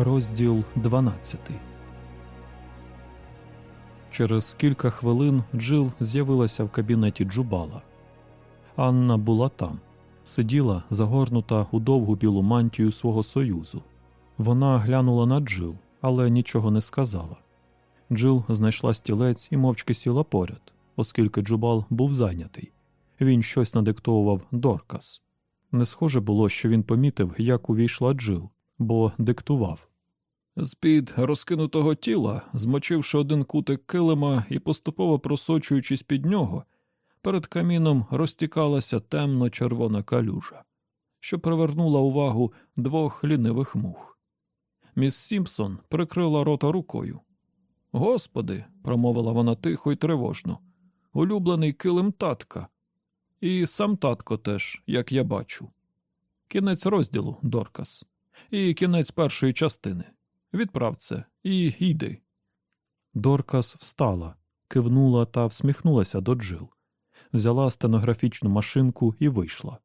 Розділ 12 Через кілька хвилин Джил з'явилася в кабінеті Джубала. Анна була там, сиділа, загорнута у довгу білу мантію свого союзу. Вона глянула на Джил, але нічого не сказала. Джил знайшла стілець і мовчки сіла поряд, оскільки Джубал був зайнятий. Він щось надиктовував Доркас. Не схоже було, що він помітив, як увійшла Джил, бо диктував. З-під розкинутого тіла, змочивши один кутик килима і поступово просочуючись під нього, перед каміном розтікалася темно-червона калюжа, що привернула увагу двох лінивих мух. Міс Сімпсон прикрила рота рукою. Господи, промовила вона тихо і тривожно, улюблений килим татка. І сам татко теж, як я бачу. Кінець розділу, Доркас, і кінець першої частини. Відправ це і йди. Доркас встала, кивнула та всміхнулася до Джил, взяла стенографічну машинку і вийшла.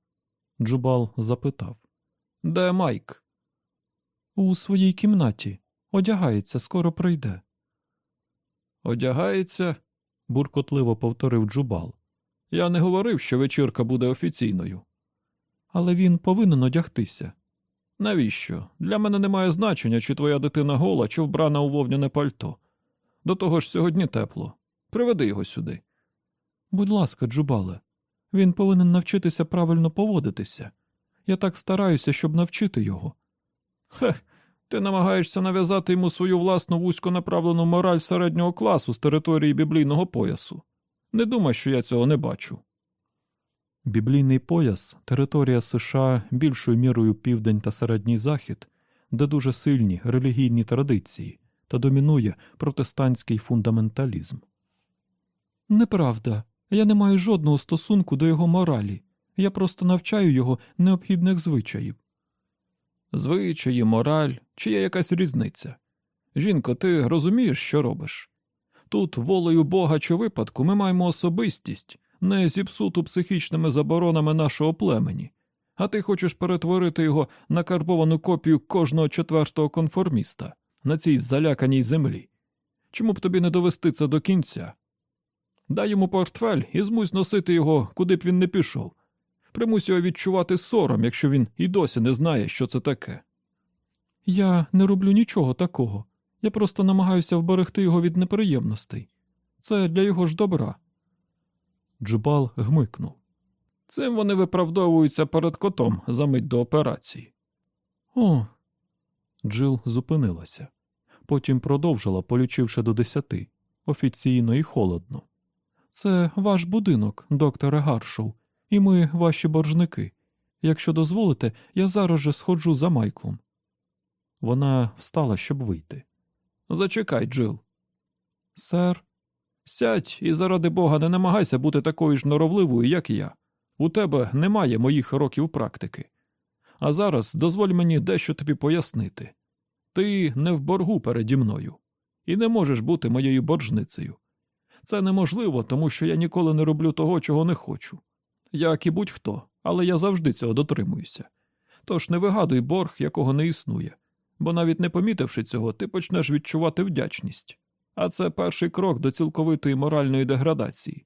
Джубал запитав Де Майк? У своїй кімнаті. Одягається, скоро прийде. Одягається, буркотливо повторив Джубал. Я не говорив, що вечірка буде офіційною. Але він повинен одягтися. Навіщо? Для мене немає значення, чи твоя дитина гола, чи вбрана у вовняне пальто. До того ж сьогодні тепло. Приведи його сюди. Будь ласка, Джубале, він повинен навчитися правильно поводитися. Я так стараюся, щоб навчити його. Хе, ти намагаєшся нав'язати йому свою власну вузько направлену мораль середнього класу з території біблійного поясу. Не думай, що я цього не бачу. Біблійний пояс територія США більшою мірою південь та середній захід, де дуже сильні релігійні традиції та домінує протестантський фундаменталізм. Неправда. Я не маю жодного стосунку до його моралі. Я просто навчаю його необхідних звичаїв. Звичаї, мораль, чи є якась різниця? Жінко, ти розумієш, що робиш? Тут, волею Бога чи випадку, ми маємо особистість, не зіпсуту психічними заборонами нашого племені, а ти хочеш перетворити його на карбовану копію кожного четвертого конформіста на цій заляканій землі. Чому б тобі не довести це до кінця? Дай йому портфель і змусь носити його, куди б він не пішов. Примусь його відчувати сором, якщо він і досі не знає, що це таке. Я не роблю нічого такого. Я просто намагаюся вберегти його від неприємностей. Це для його ж добра. Джубал гмикнув. Цим вони виправдовуються перед котом за мить до операції. О. Джил зупинилася. Потім продовжила, полічивши до десяти, офіційно і холодно. Це ваш будинок, докторе Гаршоу, і ми ваші боржники. Якщо дозволите, я зараз же сходжу за Майклом. Вона встала, щоб вийти. Зачекай, Джил. Сер, сядь і заради бога не намагайся бути такою ж норовливою, як я. У тебе немає моїх років практики. А зараз дозволь мені дещо тобі пояснити. Ти не в боргу переді мною і не можеш бути моєю боржницею. Це неможливо, тому що я ніколи не роблю того, чого не хочу. Як і будь-хто, але я завжди цього дотримуюся. Тож не вигадуй борг, якого не існує, бо навіть не помітивши цього, ти почнеш відчувати вдячність. А це перший крок до цілковитої моральної деградації.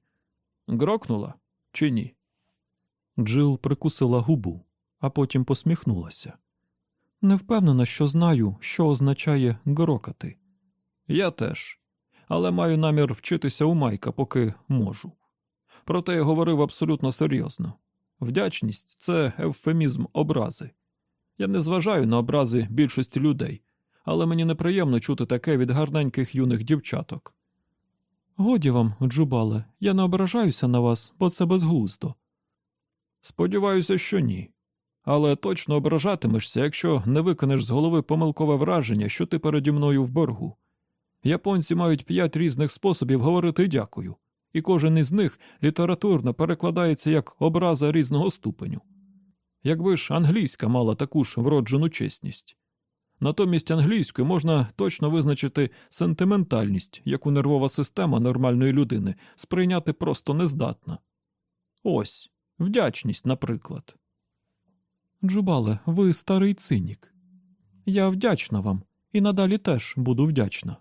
Грокнула чи ні? Джил прикусила губу, а потім посміхнулася. Не впевнена, що знаю, що означає грокати. Я теж, але маю намір вчитися у Майка, поки можу. Проте я говорив абсолютно серйозно. Вдячність це евфемізм образи. Я не зважаю на образи більшості людей, але мені неприємно чути таке від гарненьких юних дівчаток. Годі вам, Джубале, я не ображаюся на вас, бо це безглуздо. Сподіваюся, що ні. але точно ображатимешся, якщо не виконеш з голови помилкове враження, що ти переді мною в боргу. Японці мають п'ять різних способів говорити дякую, і кожен із них літературно перекладається як образа різного ступеню. Якби ж англійська мала таку ж вроджену чесність. Натомість англійською можна точно визначити сентиментальність, яку нервова система нормальної людини сприйняти просто нездатна. Ось вдячність, наприклад. Джубале, ви старий цинік. Я вдячна вам і надалі теж буду вдячна.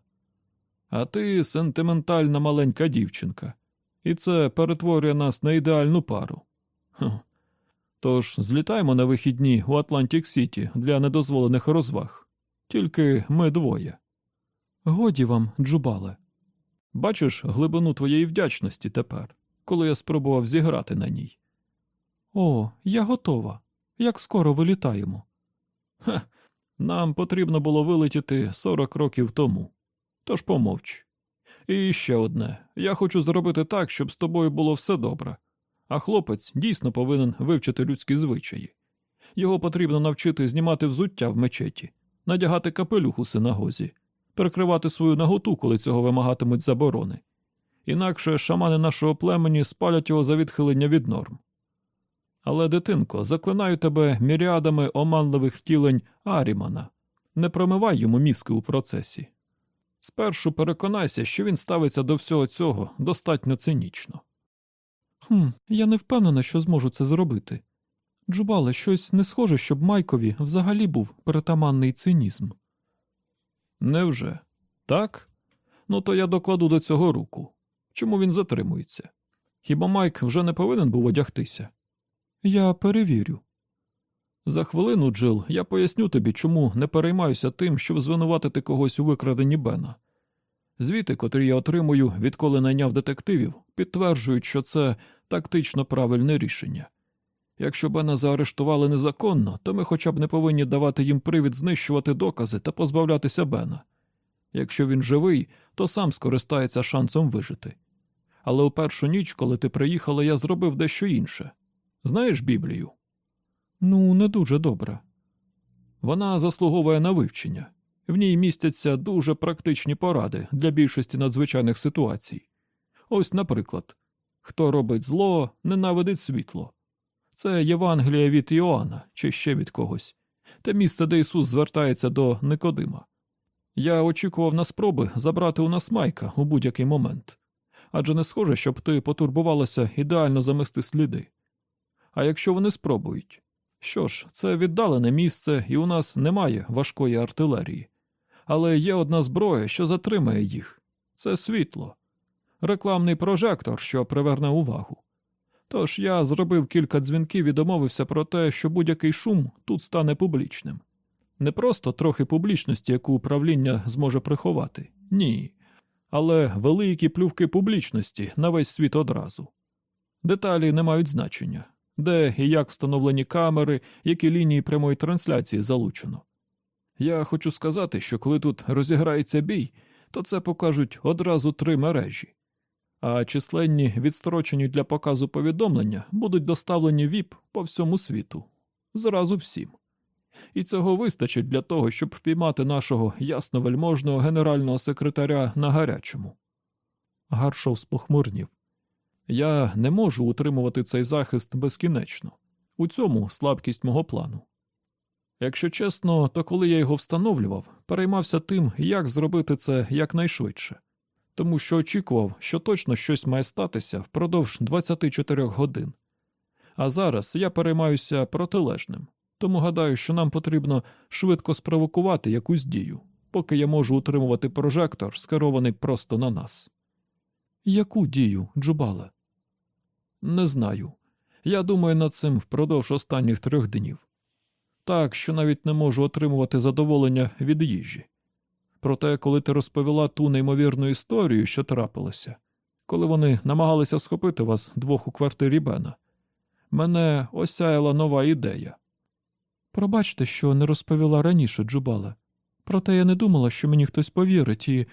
А ти сентиментальна маленька дівчинка, і це перетворює нас на ідеальну пару. Хм. Тож злітаємо на вихідні у Атлантик Сіті для недозволених розваг. Тільки ми двоє. Годі вам, Джубале. Бачиш глибину твоєї вдячності тепер, коли я спробував зіграти на ній. О, я готова. Як скоро вилітаємо? Ха, нам потрібно було вилетіти 40 років тому. Тож помовч. І ще одне. Я хочу зробити так, щоб з тобою було все добре. А хлопець дійсно повинен вивчити людські звичаї. Його потрібно навчити знімати взуття в мечеті, надягати капелюх у синагозі, перекривати свою наготу, коли цього вимагатимуть заборони. Інакше шамани нашого племені спалять його за відхилення від норм. Але, дитинко, заклинаю тебе міріадами оманливих втілень Арімана. Не промивай йому мізки у процесі. Спершу переконайся, що він ставиться до всього цього достатньо цинічно. Хм, я не впевнена, що зможу це зробити. Джубале, щось не схоже, щоб Майкові взагалі був перетаманний цинізм. Невже? Так? Ну, то я докладу до цього руку. Чому він затримується? Хіба Майк вже не повинен був одягтися? Я перевірю. За хвилину, Джил, я поясню тобі, чому не переймаюся тим, щоб звинуватити когось у викраденні Бена. Звіти, котрі я отримую, відколи найняв детективів, підтверджують, що це тактично правильне рішення. Якщо Бена заарештували незаконно, то ми хоча б не повинні давати їм привід знищувати докази та позбавлятися Бена. Якщо він живий, то сам скористається шансом вижити. Але у першу ніч, коли ти приїхала, я зробив дещо інше. Знаєш Біблію? Ну, не дуже добре. Вона заслуговує на вивчення. В ній містяться дуже практичні поради для більшості надзвичайних ситуацій. Ось, наприклад, хто робить зло, ненавидить світло. Це Євангелія від Іоанна чи ще від когось, те місце, де Ісус звертається до Никодима. Я очікував на спроби забрати у нас майка у будь-який момент, адже не схоже, щоб ти потурбувалася ідеально замести сліди. А якщо вони спробують, що ж, це віддалене місце, і у нас немає важкої артилерії. Але є одна зброя, що затримає їх це світло, рекламний прожектор, що приверне увагу. Тож я зробив кілька дзвінків і домовився про те, що будь-який шум тут стане публічним. Не просто трохи публічності, яку управління зможе приховати, ні, але великі плювки публічності на весь світ одразу. Деталі не мають значення де і як встановлені камери, які лінії прямої трансляції залучено. Я хочу сказати, що коли тут розіграється бій, то це покажуть одразу три мережі, а численні відстрочені для показу повідомлення будуть доставлені ВІП по всьому світу, зразу всім. І цього вистачить для того, щоб впіймати нашого ясновельможного генерального секретаря на гарячому. Гаршов спохмурнів. Я не можу утримувати цей захист безкінечно. У цьому слабкість мого плану. Якщо чесно, то коли я його встановлював, переймався тим, як зробити це якнайшвидше, тому що очікував, що точно щось має статися впродовж 24 годин. А зараз я переймаюся протилежним, тому гадаю, що нам потрібно швидко спровокувати якусь дію, поки я можу утримувати прожектор, скерований просто на нас. Яку дію, Джубале? Не знаю. Я думаю над цим впродовж останніх трьох днів. Так, що навіть не можу отримувати задоволення від їжі. Проте, коли ти розповіла ту неймовірну історію, що трапилася, коли вони намагалися схопити вас двох у квартирі Бена, мене осяяла нова ідея. Пробачте, що не розповіла раніше, Джубале. Проте я не думала, що мені хтось повірить, і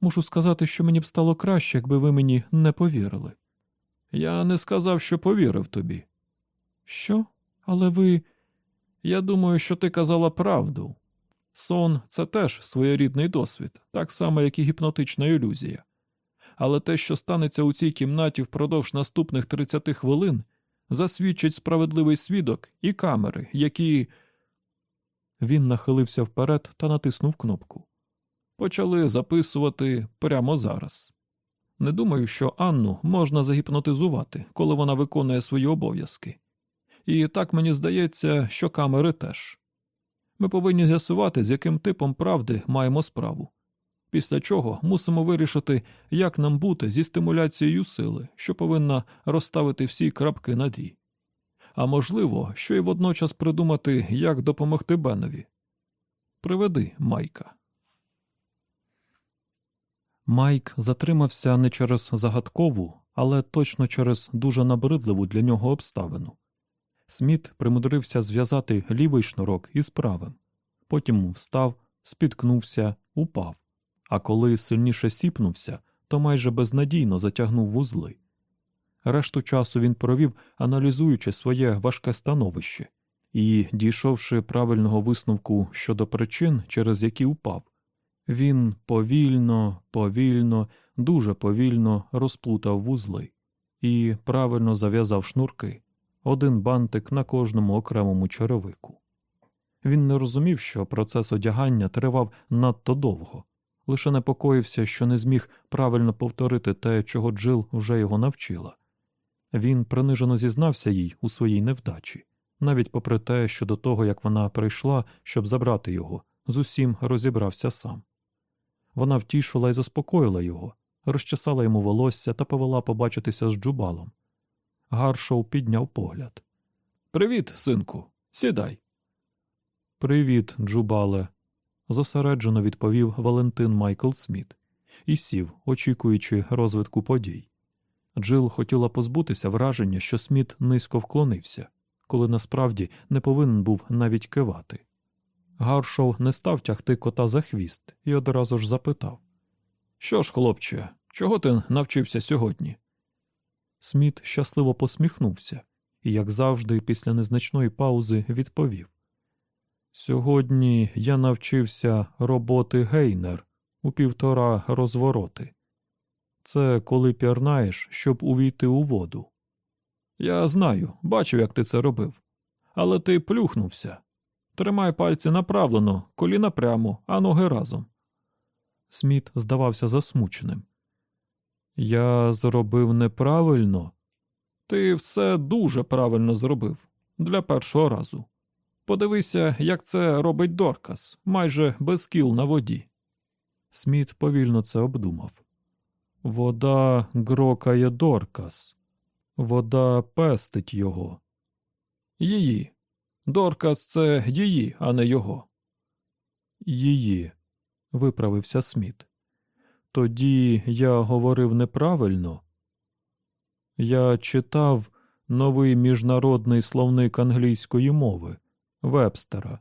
мушу сказати, що мені б стало краще, якби ви мені не повірили. Я не сказав, що повірив тобі. Що? Але ви. Я думаю, що ти казала правду. Сон це теж своєрідний досвід, так само, як і гіпнотична ілюзія. Але те, що станеться у цій кімнаті впродовж наступних 30 хвилин, засвідчить справедливий свідок і камери, які. Він нахилився вперед та натиснув кнопку. Почали записувати прямо зараз. Не думаю, що Анну можна загіпнотизувати, коли вона виконує свої обов'язки. І так мені здається, що камери теж. Ми повинні з'ясувати, з яким типом правди маємо справу. Після чого мусимо вирішити, як нам бути зі стимуляцією сили, що повинна розставити всі крапки над «і». А можливо, що й водночас придумати, як допомогти Бенові. Приведи Майка. Майк затримався не через загадкову, але точно через дуже набридливу для нього обставину. Сміт примудрився зв'язати лівий шнурок із правим, потім встав, спіткнувся, упав. А коли сильніше сіпнувся, то майже безнадійно затягнув вузли. Решту часу він провів, аналізуючи своє важке становище, і, дійшовши правильного висновку щодо причин, через які упав, він повільно, повільно, дуже повільно розплутав вузли і правильно зав'язав шнурки, один бантик на кожному окремому черевику. Він не розумів, що процес одягання тривав надто довго, лише непокоївся, що не зміг правильно повторити те, чого Джил вже його навчила. Він принижено зізнався їй у своїй невдачі, навіть попри те, що до того, як вона прийшла, щоб забрати його, з усім розібрався сам. Вона втішила і заспокоїла його, розчесала йому волосся та повела побачитися з джубалом. Гаршоу підняв погляд. Привіт, синку, сідай. Привіт, джубале, зосереджено відповів Валентин Майкл Сміт і сів, очікуючи розвитку подій. Джил хотіла позбутися враження, що Сміт низько вклонився, коли насправді не повинен був навіть кивати. Гаршоу не став тягти кота за хвіст і одразу ж запитав Що ж, хлопче, чого ти навчився сьогодні? Сміт щасливо посміхнувся і, як завжди, після незначної паузи відповів Сьогодні я навчився роботи гейнер у півтора розвороти. Це коли пірнаєш, щоб увійти у воду. Я знаю, бачив, як ти це робив. Але ти плюхнувся. Тримай пальці направлено, коліна прямо, а ноги разом. Сміт здавався засмученим. Я зробив неправильно. Ти все дуже правильно зробив для першого разу. Подивися, як це робить Доркас, майже без кіл на воді. Сміт повільно це обдумав. Вода грокає Доркас, вода пестить його. Її. Доркас це її, а не його. Її, виправився Сміт. Тоді я говорив неправильно. Я читав новий міжнародний словник англійської мови Вебстера,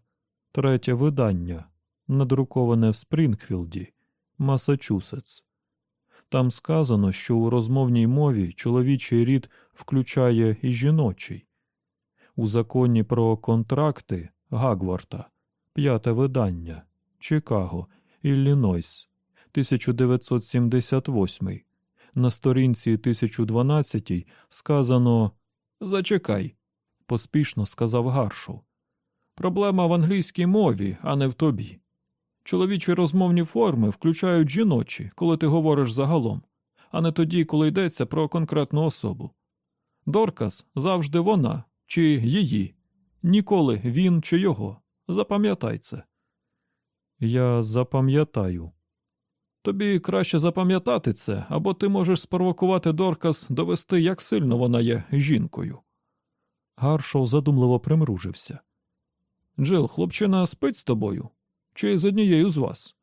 третє видання, надруковане в Спрінгфілді, Масачусетс. Там сказано, що у розмовній мові чоловічий рід включає і жіночий. У законі про контракти Гагварта, п'яте видання, Чикаго, Іллінойс, 1978. На сторінці 1012 сказано Зачекай, поспішно сказав Гаршу. Проблема в англійській мові, а не в тобі. Чоловічі розмовні форми включають жіночі, коли ти говориш загалом, а не тоді, коли йдеться про конкретну особу. Доркас завжди вона чи її, ніколи він чи його. Запам'ятай це. Я запам'ятаю. Тобі краще запам'ятати це, або ти можеш спровокувати Доркас довести, як сильно вона є жінкою. Гаршоу задумливо примружився. Джил, хлопчина спить з тобою? Чи з однією з вас?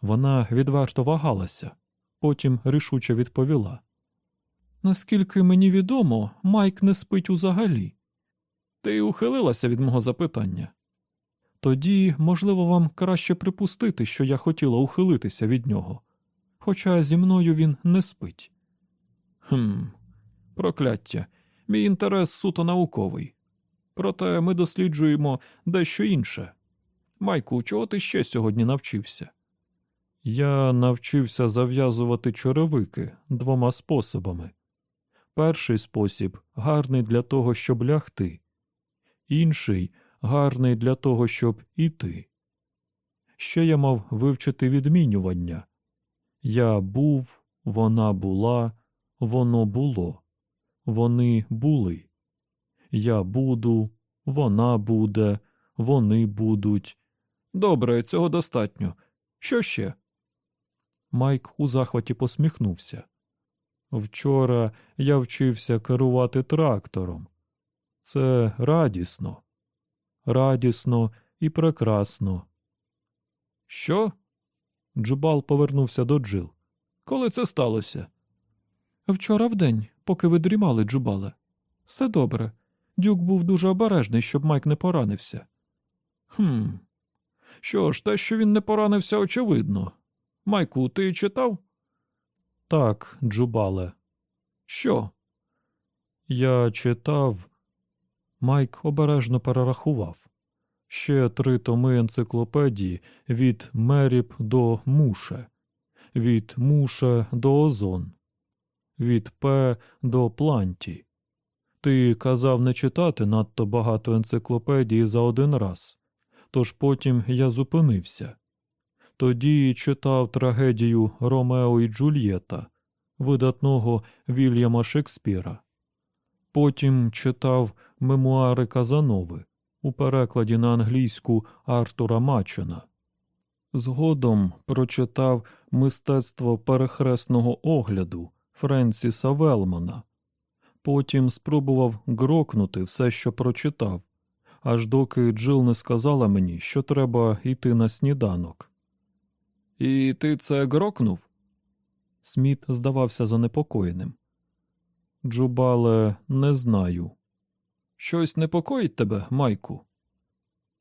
Вона відверто вагалася, потім рішуче відповіла. Наскільки мені відомо, Майк не спить узагалі. Ти ухилилася від мого запитання. Тоді, можливо, вам краще припустити, що я хотіла ухилитися від нього, хоча зі мною він не спить. Хм, прокляття, мій інтерес суто науковий. Проте ми досліджуємо дещо інше. Майку, чого ти ще сьогодні навчився? Я навчився зав'язувати черевики двома способами. Перший спосіб гарний для того, щоб лягти, інший гарний для того, щоб іти. Ще я мав вивчити відмінювання я був, вона була, воно було, вони були. Я буду, вона буде, вони будуть. Добре, цього достатньо. Що ще? Майк у захваті посміхнувся. Вчора я вчився керувати трактором. Це радісно, радісно і прекрасно. Що? Джубал повернувся до Джил. Коли це сталося? Вчора вдень, поки ви дрімали, Джубале. Все добре. Дюк був дуже обережний, щоб Майк не поранився. Хм. Що ж, те, що він не поранився, очевидно. Майку, ти читав? Так, Джубале. Що? Я читав. Майк обережно перерахував. Ще три томи енциклопедії від Меріб до Муше, від Муше до Озон, від П до Планті. Ти казав не читати надто багато енциклопедії за один раз, тож потім я зупинився. Тоді читав трагедію Ромео і Джульєта, видатного Вільяма Шекспіра. Потім читав мемуари Казанови у перекладі на англійську Артура Мачена. Згодом прочитав мистецтво перехресного огляду Френсіса Велмана. Потім спробував грокнути все, що прочитав, аж доки Джил не сказала мені, що треба йти на сніданок. І ти це грокнув? Сміт здавався занепокоєним. Джубале, не знаю. Щось непокоїть тебе, Майку?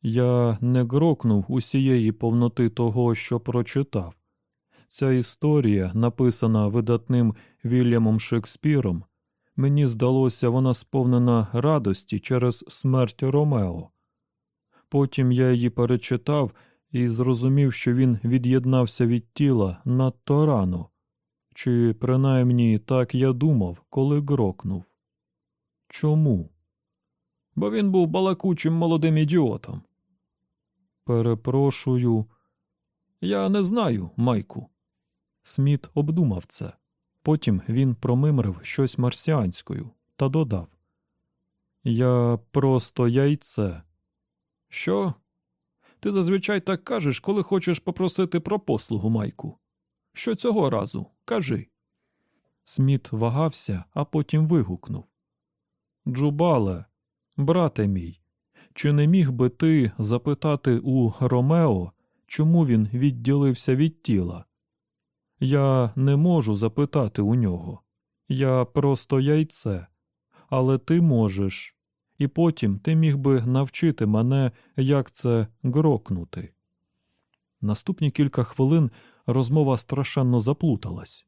Я не грокнув усієї повноти того, що прочитав. Ця історія, написана видатним Вільямом Шекспіром, мені здалося, вона сповнена радості через смерть Ромео. Потім я її перечитав і зрозумів, що він від'єднався від тіла надто рано, чи принаймні так я думав, коли грокнув. Чому? Бо він був балакучим молодим ідіотом. Перепрошую, я не знаю, Майку. Сміт обдумав це. Потім він промимрив щось марсіанською та додав Я просто яйце. Що? Ти зазвичай так кажеш, коли хочеш попросити про послугу, Майку. Що цього разу? Кажи. Сміт вагався, а потім вигукнув Джубале, брате мій, чи не міг би ти запитати у Ромео, чому він відділився від тіла? Я не можу запитати у нього. Я просто яйце, але ти можеш, і потім ти міг би навчити мене, як це грокнути. Наступні кілька хвилин розмова страшенно заплуталась.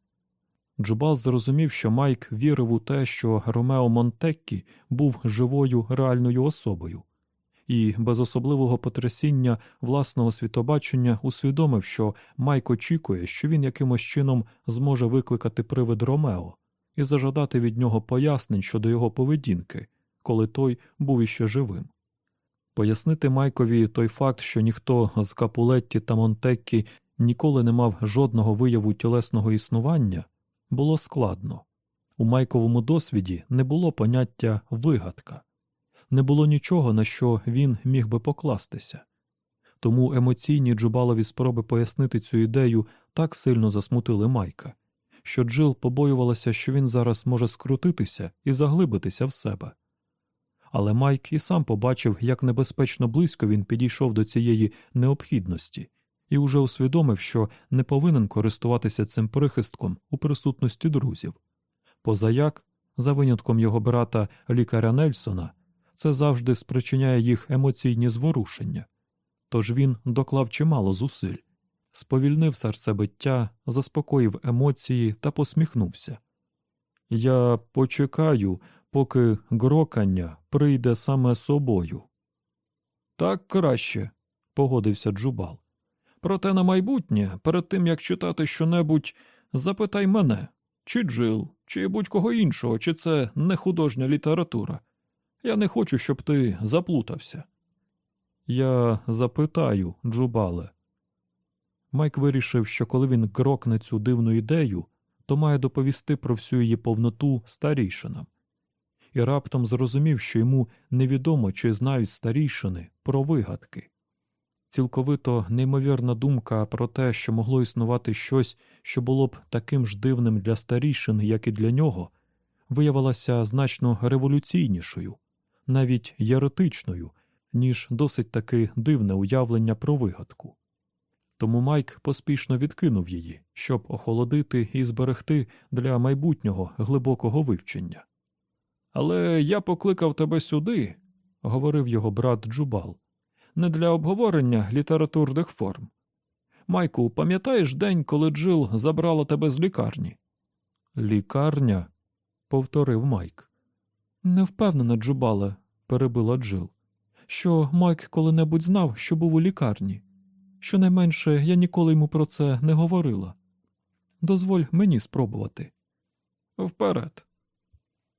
Джубал зрозумів, що Майк вірив у те, що Ромео Монтеккі був живою реальною особою, і без особливого потрясіння власного світобачення усвідомив, що Майк очікує, що він якимось чином зможе викликати привид Ромео і зажадати від нього пояснень щодо його поведінки, коли той був іще живим. Пояснити Майкові той факт, що ніхто з Капулетті та Монтеккі ніколи не мав жодного вияву тілесного існування, було складно. У Майковому досвіді не було поняття вигадка не було нічого, на що він міг би покластися. Тому емоційні джубалові спроби пояснити цю ідею так сильно засмутили Майка, що Джил побоювалася, що він зараз може скрутитися і заглибитися в себе. Але Майк і сам побачив, як небезпечно близько він підійшов до цієї необхідності, і уже усвідомив, що не повинен користуватися цим прихистком у присутності друзів. Позаяк, за винятком його брата лікаря Нельсона, це завжди спричиняє їх емоційні зворушення. Тож він доклав чимало зусиль, сповільнив серцебиття, заспокоїв емоції та посміхнувся. Я почекаю, поки грокання прийде саме собою. Так краще, погодився Джубал. Проте на майбутнє, перед тим як читати щонебудь, запитай мене, чи Джил, чи будь-кого іншого, чи це не художня література. Я не хочу, щоб ти заплутався. Я запитаю, Джубале. Майк вирішив, що коли він крокне цю дивну ідею, то має доповісти про всю її повноту старійшинам. І раптом зрозумів, що йому невідомо, чи знають старійшини про вигадки. Цілковито неймовірна думка про те, що могло існувати щось, що було б таким ж дивним для старійшин, як і для нього, виявилася значно революційнішою, навіть єретичною, ніж досить таки дивне уявлення про вигадку. Тому Майк поспішно відкинув її, щоб охолодити і зберегти для майбутнього глибокого вивчення. Але я покликав тебе сюди, говорив його брат Джубал, не для обговорення літературних форм. Майку, пам'ятаєш день, коли Джил забрала тебе з лікарні? Лікарня? повторив Майк. Не впевнена, Джубале, перебила Джил, що Майк коли-небудь знав, що був у лікарні. Щонайменше я ніколи йому про це не говорила. Дозволь мені спробувати. Вперед.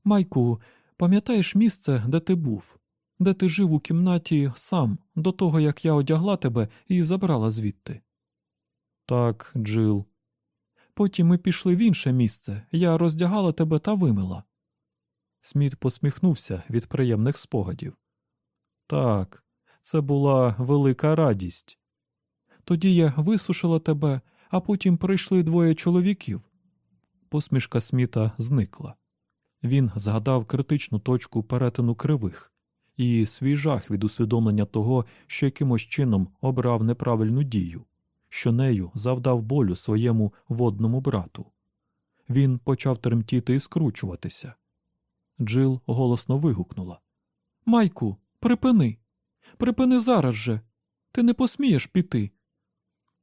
Майку, пам'ятаєш місце, де ти був, де ти жив у кімнаті сам, до того як я одягла тебе і забрала звідти? Так, Джил. Потім ми пішли в інше місце, я роздягала тебе та вимила. Сміт посміхнувся від приємних спогадів. Так, це була велика радість. Тоді я висушила тебе, а потім прийшли двоє чоловіків. Посмішка Сміта зникла. Він згадав критичну точку перетину кривих і свій жах від усвідомлення того, що якимось чином обрав неправильну дію, що нею завдав болю своєму водному брату. Він почав тремтіти і скручуватися. Джил голосно вигукнула Майку, припини! Припини зараз же! Ти не посмієш піти.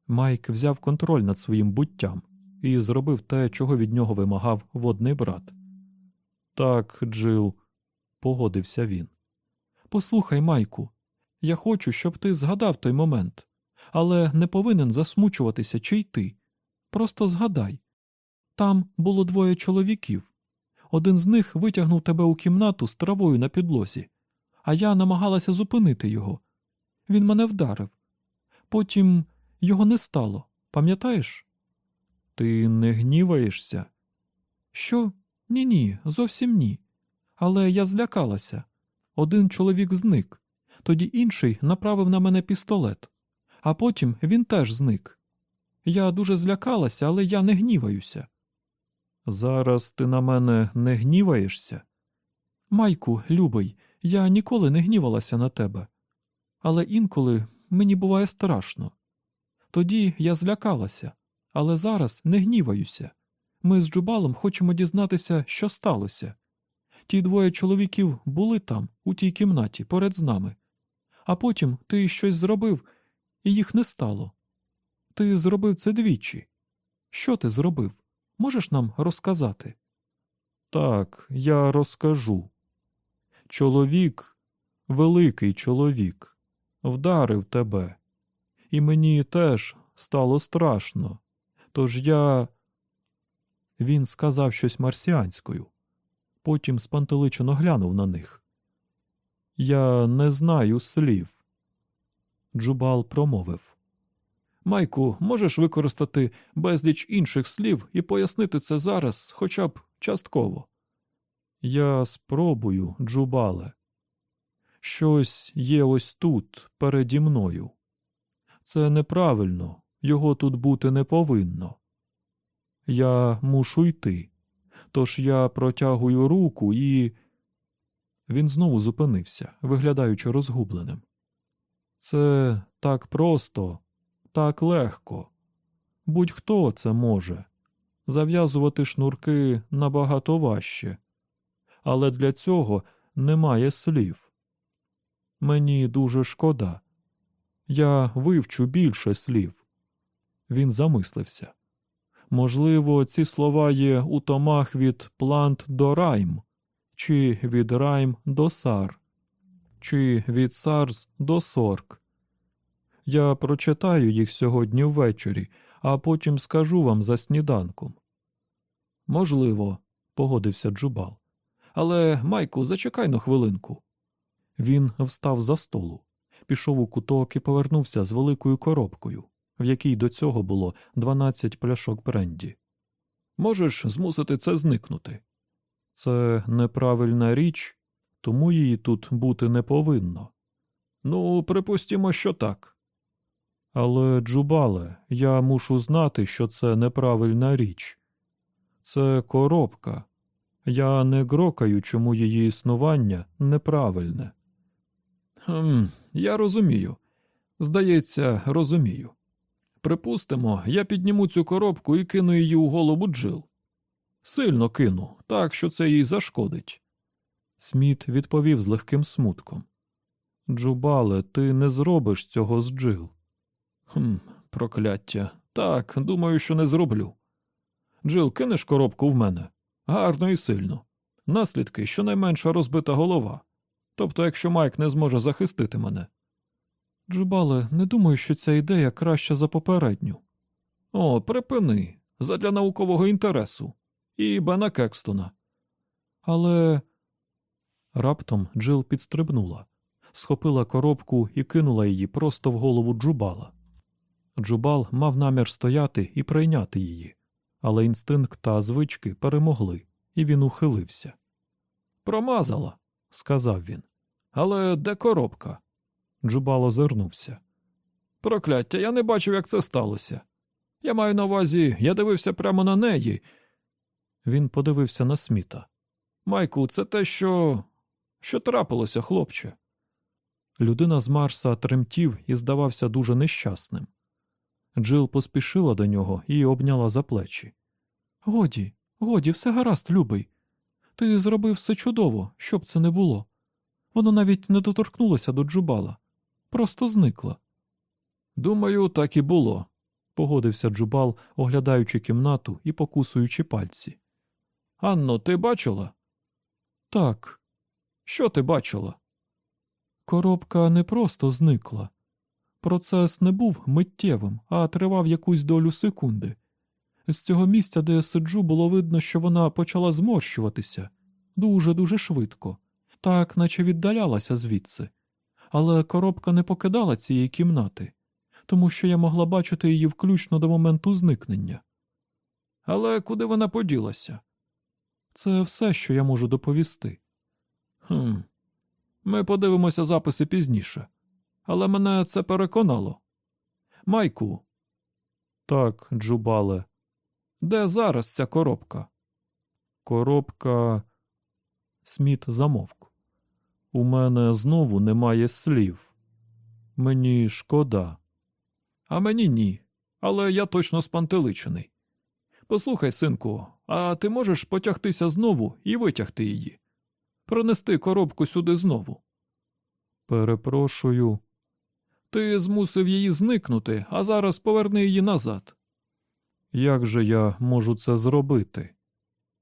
Майк взяв контроль над своїм буттям і зробив те, чого від нього вимагав водний брат. Так, Джил, погодився він. Послухай, Майку, я хочу, щоб ти згадав той момент, але не повинен засмучуватися чи йти. Просто згадай там було двоє чоловіків. Один з них витягнув тебе у кімнату з травою на підлозі, а я намагалася зупинити його. Він мене вдарив. Потім його не стало, пам'ятаєш? Ти не гніваєшся? Що? Ні, ні, зовсім ні. Але я злякалася. Один чоловік зник, тоді інший направив на мене пістолет, а потім він теж зник. Я дуже злякалася, але я не гніваюся. Зараз ти на мене не гніваєшся? Майку, любий, я ніколи не гнівалася на тебе. Але інколи мені буває страшно. Тоді я злякалася, але зараз не гніваюся. Ми з Джубалом хочемо дізнатися, що сталося. Ті двоє чоловіків були там, у тій кімнаті, поряд з нами. А потім ти щось зробив, і їх не стало. Ти зробив це двічі. Що ти зробив? Можеш нам розказати? Так, я розкажу. Чоловік, великий чоловік, вдарив тебе, і мені теж стало страшно. Тож я. Він сказав щось марсіанською, потім спантеличено глянув на них. Я не знаю слів. Джубал промовив. Майку, можеш використати безліч інших слів і пояснити це зараз хоча б частково. Я спробую, Джубале. Щось є ось тут, переді мною. Це неправильно, його тут бути не повинно. Я мушу йти. Тож я протягую руку і. Він знову зупинився, виглядаючи розгубленим. Це так просто, так легко. Будь-хто це може. Зав'язувати шнурки набагато важче, але для цього немає слів. Мені дуже шкода. Я вивчу більше слів. Він замислився. Можливо, ці слова є у томах від плант до райм чи від Райм до Сар, чи від Сарс до Сорк. Я прочитаю їх сьогодні ввечері, а потім скажу вам за сніданком. Можливо, погодився Джубал. Але, Майку, зачекай на хвилинку. Він встав за столу, пішов у куток і повернувся з великою коробкою, в якій до цього було 12 пляшок бренді. Можеш змусити це зникнути. Це неправильна річ, тому її тут бути не повинно. Ну, припустімо, що так. Але, Джубале, я мушу знати, що це неправильна річ. Це коробка. Я не грокаю, чому її існування неправильне. Хм, Я розумію. Здається, розумію. Припустимо, я підніму цю коробку і кину її у голову Джил. Сильно кину, так що це їй зашкодить. Сміт відповів з легким смутком. Джубале, ти не зробиш цього з Джил. Хм, прокляття. Так, думаю, що не зроблю. Джил, кинеш коробку в мене? Гарно і сильно. Наслідки щонайменша розбита голова. Тобто, якщо Майк не зможе захистити мене. Джубале, не думаю, що ця ідея краща за попередню. О, припини. Задля наукового інтересу. І Бена Кекстона. Але. Раптом Джил підстрибнула, схопила коробку і кинула її просто в голову Джубала. Джубал мав намір стояти і прийняти її, але інстинкт та звички перемогли, і він ухилився. Промазала, сказав він. Але де коробка? Джубал озирнувся. Прокляття, я не бачив, як це сталося. Я маю на увазі, я дивився прямо на неї. Він подивився на сміта. Майку, це те, що. що трапилося, хлопче. Людина з Марса тремтів і здавався дуже нещасним. Джил поспішила до нього і обняла за плечі. Годі, годі, все гаразд, любий. Ти зробив все чудово, щоб це не було. Воно навіть не доторкнулося до Джубала, просто зникла. Думаю, так і було, погодився Джубал, оглядаючи кімнату і покусуючи пальці. Анно, ти бачила? Так. Що ти бачила? Коробка не просто зникла. Процес не був миттєвим, а тривав якусь долю секунди. З цього місця, де я сиджу, було видно, що вона почала зморщуватися дуже дуже швидко, так наче віддалялася звідси. Але коробка не покидала цієї кімнати, тому що я могла бачити її включно до моменту зникнення. Але куди вона поділася? Це все, що я можу доповісти. Хм. Ми подивимося записи пізніше, але мене це переконало. Майку. Так, Джубале. Де зараз ця коробка? Коробка. Сміт замовк. У мене знову немає слів. Мені шкода. А мені ні. Але я точно спантеличений. Послухай, синку, а ти можеш потягтися знову і витягти її? Пронести коробку сюди знову. Перепрошую. Ти змусив її зникнути, а зараз поверни її назад. Як же я можу це зробити?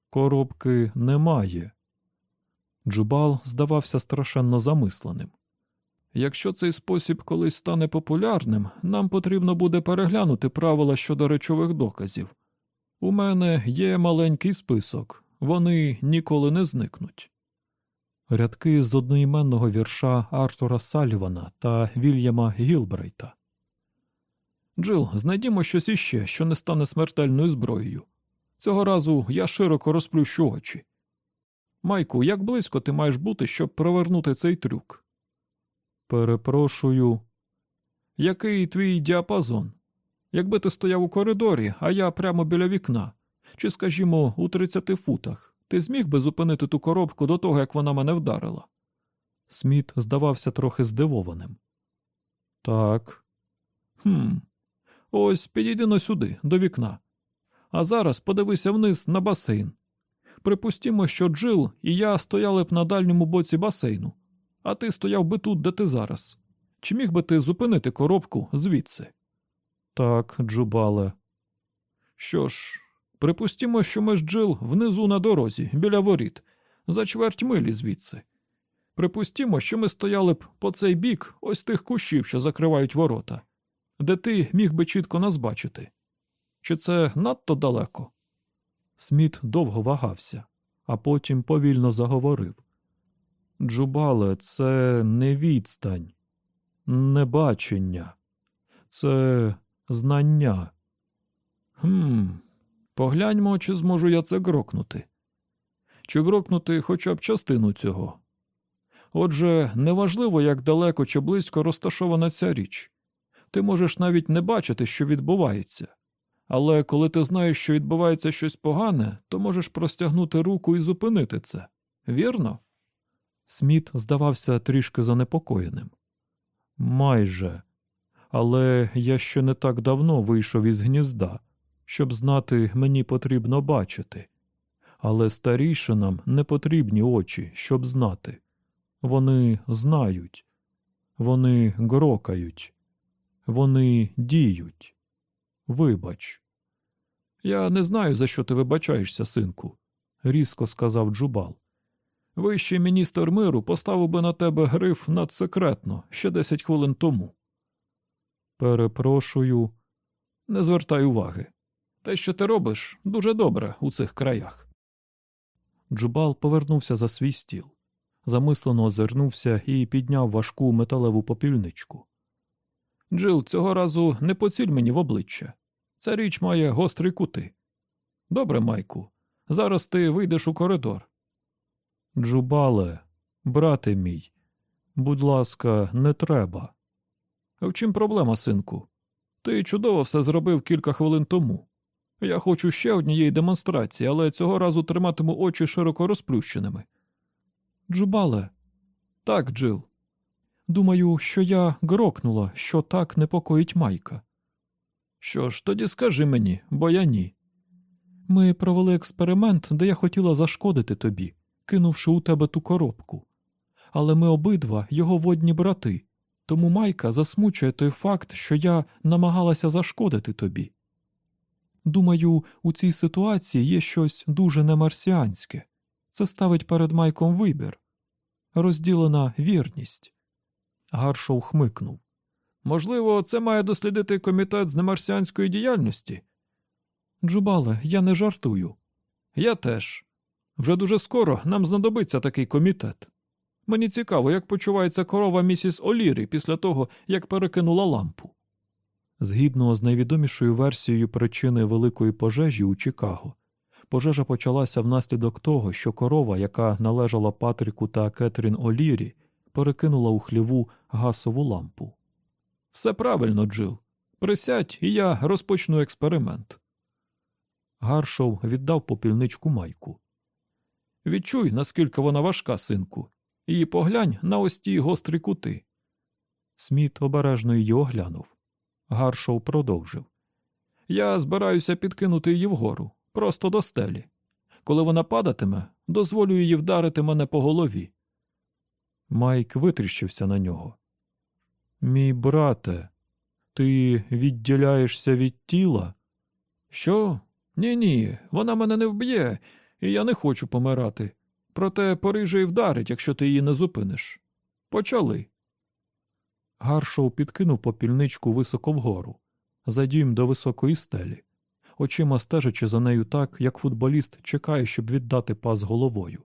Коробки немає. Джубал здавався страшенно замисленим. Якщо цей спосіб колись стане популярним, нам потрібно буде переглянути правила щодо речових доказів. У мене є маленький список, вони ніколи не зникнуть. Рядки з одноіменного вірша Артура Салівана та Вільяма Гілбрейта. Джил, знайдімо щось іще, що не стане смертельною зброєю. Цього разу я широко розплющу очі. Майку, як близько ти маєш бути, щоб провернути цей трюк? Перепрошую. Який твій діапазон? Якби ти стояв у коридорі, а я прямо біля вікна, чи, скажімо, у 30 футах, ти зміг би зупинити ту коробку до того, як вона мене вдарила? Сміт здавався трохи здивованим. Так. Хм. Ось підійди но сюди, до вікна. А зараз подивися вниз на басейн. Припустімо, що Джил і я стояли б на дальньому боці басейну, а ти стояв би тут, де ти зараз. Чи міг би ти зупинити коробку звідси? Так, Джубале. Що ж, припустімо, що ми з Джил внизу на дорозі, біля воріт. за чверть милі звідси. Припустімо, що ми стояли б по цей бік ось тих кущів, що закривають ворота, де ти міг би чітко нас бачити. Чи це надто далеко? Сміт довго вагався, а потім повільно заговорив. Джубале, це не відстань, не бачення, це знання. Хм, погляньмо, чи зможу я це грокнути. Чи грокнути хоча б частину цього. Отже, неважливо, як далеко чи близько розташована ця річ. Ти можеш навіть не бачити, що відбувається. Але коли ти знаєш, що відбувається щось погане, то можеш простягнути руку і зупинити це. Вірно? Сміт здавався трішки занепокоєним. Майже. Але я ще не так давно вийшов із гнізда. Щоб знати, мені потрібно бачити. Але старішинам не потрібні очі, щоб знати. Вони знають, вони грокають, вони діють. Вибач. Я не знаю, за що ти вибачаєшся, синку, різко сказав Джубал. Вищий міністр миру поставив би на тебе гриф надсекретно ще десять хвилин тому. Перепрошую, не звертай уваги. Те, що ти робиш, дуже добре у цих краях. Джубал повернувся за свій стіл, замислено озирнувся і підняв важку металеву попільничку. Джил, цього разу не поціль мені в обличчя. Ця річ має гострі кути. Добре, Майку. Зараз ти вийдеш у коридор. Джубале, брате мій, будь ласка, не треба. В чим проблема, синку? Ти чудово все зробив кілька хвилин тому. Я хочу ще однієї демонстрації, але цього разу триматиму очі широко розплющеними. Джубале. Так, Джил. Думаю, що я грокнула, що так непокоїть майка. Що ж, тоді скажи мені, бо я ні. Ми провели експеримент, де я хотіла зашкодити тобі, кинувши у тебе ту коробку. Але ми обидва його водні брати, тому майка засмучує той факт, що я намагалася зашкодити тобі. Думаю, у цій ситуації є щось дуже немарсіанське. Це ставить перед майком вибір розділена вірність. Гаршоу хмикнув. Можливо, це має дослідити комітет з немарсіанської діяльності? Джубале, я не жартую. Я теж. Вже дуже скоро нам знадобиться такий комітет. Мені цікаво, як почувається корова місіс Олірі після того, як перекинула лампу. Згідно з найвідомішою версією причини великої пожежі у Чикаго, пожежа почалася внаслідок того, що корова, яка належала Патріку та Кетрін Олірі, перекинула у хліву гасову лампу. Все правильно, Джил. Присядь, і я розпочну експеримент. Гаршоу віддав попільничку майку. Відчуй, наскільки вона важка, синку, і поглянь на ось ті гострі кути. Сміт обережно її оглянув. Гаршоу продовжив. Я збираюся підкинути її вгору, просто до стелі. Коли вона падатиме, дозволю її вдарити мене по голові. Майк витріщився на нього. Мій брате, ти відділяєшся від тіла? Що? Ні, ні, вона мене не вб'є, і я не хочу помирати. Проте Парижа й вдарить, якщо ти її не зупиниш. Почали. Гаршоу підкинув попільничку високо вгору, за дюйм до високої стелі, очима стежачи за нею так, як футболіст чекає, щоб віддати пас головою.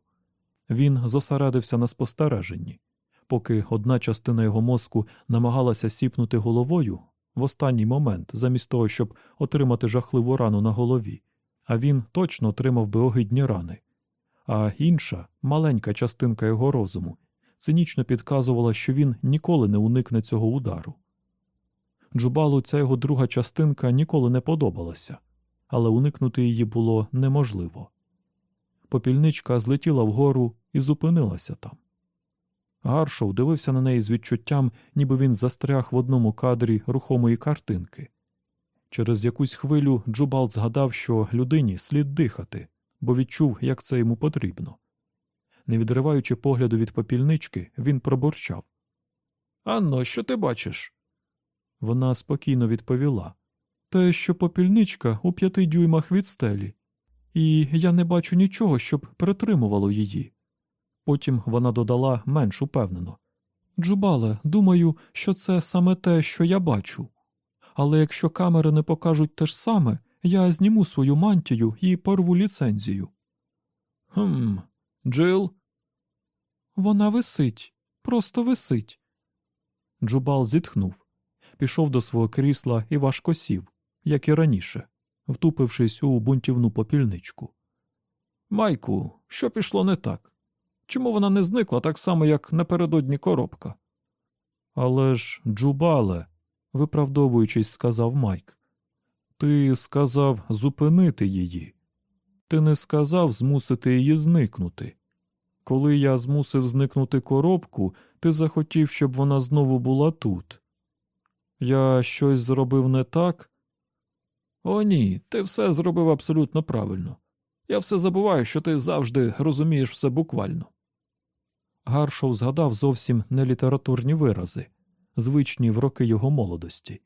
Він зосередився на спостереженні, поки одна частина його мозку намагалася сіпнути головою в останній момент, замість того, щоб отримати жахливу рану на голові, а він точно отримав би огидні рани. А інша, маленька частинка його розуму, цинічно підказувала, що він ніколи не уникне цього удару. Джубалу ця його друга частинка ніколи не подобалася, але уникнути її було неможливо. Попільничка злетіла вгору і зупинилася там. Гаршоу дивився на неї з відчуттям, ніби він застряг в одному кадрі рухомої картинки. Через якусь хвилю Джубал згадав, що людині слід дихати, бо відчув, як це йому потрібно. Не відриваючи погляду від попільнички, він пробурчав. Анно, що ти бачиш? Вона спокійно відповіла Те, що попільничка у п'яти дюймах від стелі, і я не бачу нічого, щоб притримувало її. Потім вона додала менш упевнено. Джубале, думаю, що це саме те, що я бачу. Але якщо камери не покажуть те ж саме, я зніму свою мантію і порву ліцензію. Хм, Джил? Вона висить, просто висить. Джубал зітхнув, пішов до свого крісла і важко сів, як і раніше, втупившись у бунтівну попільничку. Майку, що пішло не так? Чому вона не зникла так само, як напередодні коробка? Але ж, Джубале, виправдовуючись, сказав Майк, ти сказав зупинити її. Ти не сказав змусити її зникнути. Коли я змусив зникнути коробку, ти захотів, щоб вона знову була тут. Я щось зробив не так? О, ні, ти все зробив абсолютно правильно. Я все забуваю, що ти завжди розумієш все буквально. Гаршоу згадав зовсім не літературні вирази, звичні в роки його молодості,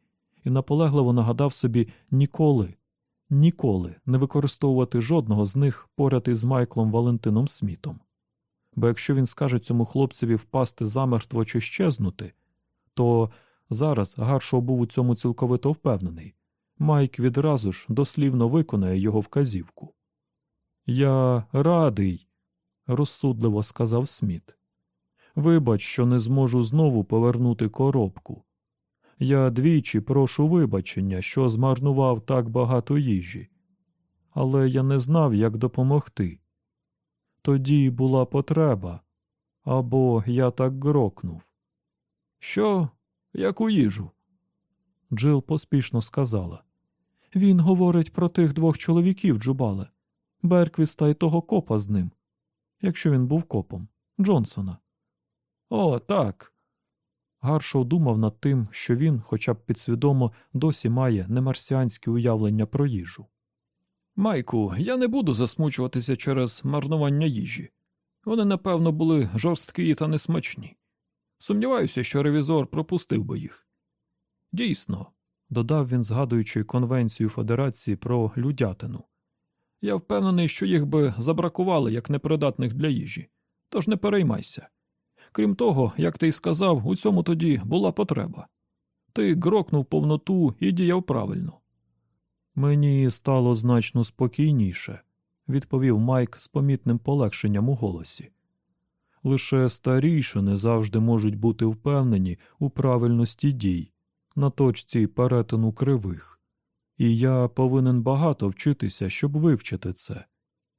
і наполегливо нагадав собі ніколи, ніколи не використовувати жодного з них поряд із Майклом Валентином Смітом. Бо якщо він скаже цьому хлопцеві впасти замертво чи щезнути, то зараз Гаршоу був у цьому цілковито впевнений. Майк відразу ж дослівно виконає його вказівку. Я радий, розсудливо сказав Сміт. Вибач, що не зможу знову повернути коробку. Я двічі прошу вибачення, що змарнував так багато їжі, але я не знав, як допомогти. Тоді була потреба, або я так грокнув. Що, яку їжу? Джил поспішно сказала. Він говорить про тих двох чоловіків, Джубале, Берквіста і того копа з ним, якщо він був копом, Джонсона. О, так. Гаршоу думав над тим, що він, хоча б підсвідомо, досі має немарсіанське уявлення про їжу. Майку, я не буду засмучуватися через марнування їжі. Вони, напевно, були жорсткі та несмачні. Сумніваюся, що ревізор пропустив би їх. Дійсно, додав він, згадуючи Конвенцію Федерації про людятину. Я впевнений, що їх би забракували як непридатних для їжі, тож не переймайся. Крім того, як ти й сказав, у цьому тоді була потреба. Ти грокнув повноту і діяв правильно. Мені стало значно спокійніше, відповів Майк з помітним полегшенням у голосі. Лише старіші не завжди можуть бути впевнені у правильності дій на точці перетину кривих, і я повинен багато вчитися, щоб вивчити це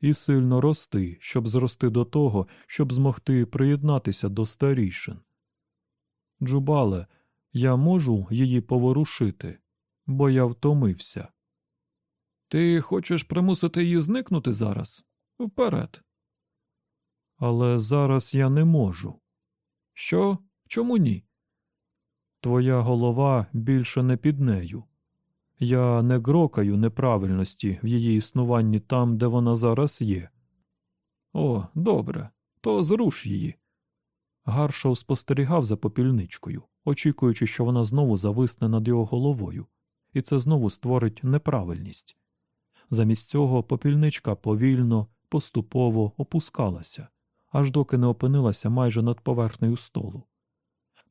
і сильно рости, щоб зрости до того, щоб змогти приєднатися до старішин. Джубале, я можу її поворушити, бо я втомився. Ти хочеш примусити її зникнути зараз? Вперед. Але зараз я не можу. Що? Чому ні? Твоя голова більше не під нею. Я не грокаю неправильності в її існуванні там, де вона зараз є. О, добре, то зруш її. Гаршоу спостерігав за попільничкою, очікуючи, що вона знову зависне над його головою, і це знову створить неправильність. Замість цього попільничка повільно, поступово опускалася, аж доки не опинилася майже над поверхнею столу.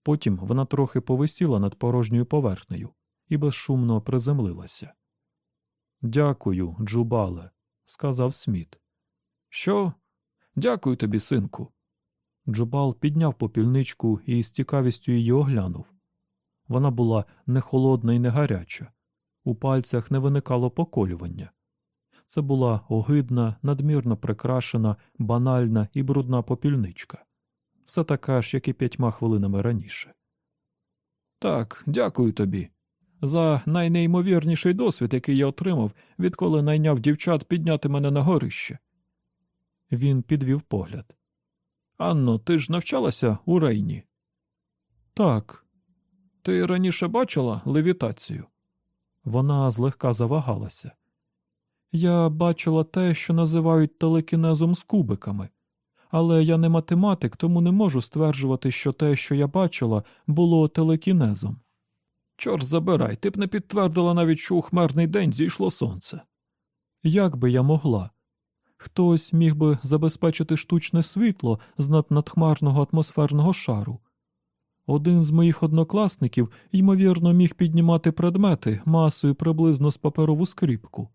Потім вона трохи повисіла над порожньою поверхнею, і безшумно приземлилася. Дякую, Джубале, сказав Сміт. Що? Дякую тобі, синку. Джубал підняв попільничку і з цікавістю її оглянув. Вона була не холодна і не гаряча, у пальцях не виникало поколювання. Це була огидна, надмірно прикрашена, банальна і брудна попільничка, все така ж, як і п'ятьма хвилинами раніше. Так, дякую тобі, за найнеймовірніший досвід, який я отримав, відколи найняв дівчат підняти мене на горище. Він підвів погляд. Анно, ти ж навчалася у Рейні? Так. Ти раніше бачила левітацію? Вона злегка завагалася. Я бачила те, що називають телекінезом з кубиками, але я не математик, тому не можу стверджувати, що те, що я бачила, було телекінезом. Чорт забирай, ти б не підтвердила навіть, що у хмарний день зійшло сонце. Як би я могла? Хтось міг би забезпечити штучне світло з наднадхмарного атмосферного шару. Один з моїх однокласників, ймовірно, міг піднімати предмети масою приблизно з паперову скріпку,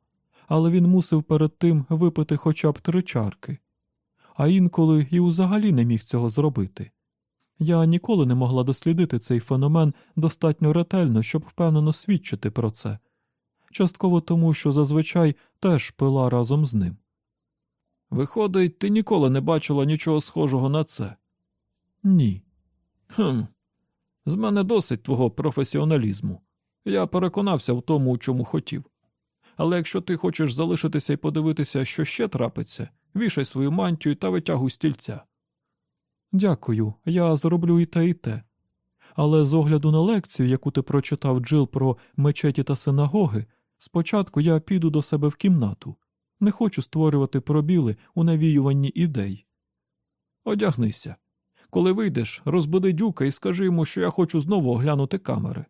але він мусив перед тим випити хоча б три чарки, а інколи і взагалі не міг цього зробити. Я ніколи не могла дослідити цей феномен достатньо ретельно, щоб впевнено свідчити про це, частково тому, що зазвичай теж пила разом з ним. Виходить, ти ніколи не бачила нічого схожого на це? Ні. Хм. З мене досить твого професіоналізму. Я переконався в тому, у чому хотів. Але якщо ти хочеш залишитися і подивитися, що ще трапиться, вішай свою мантію та витягуй стільця. Дякую, я зроблю і те, і те. Але з огляду на лекцію, яку ти прочитав Джил про мечеті та синагоги, спочатку я піду до себе в кімнату. Не хочу створювати пробіли у навіюванні ідей. Одягнися. Коли вийдеш, розбуди дюка і скажи йому, що я хочу знову оглянути камери.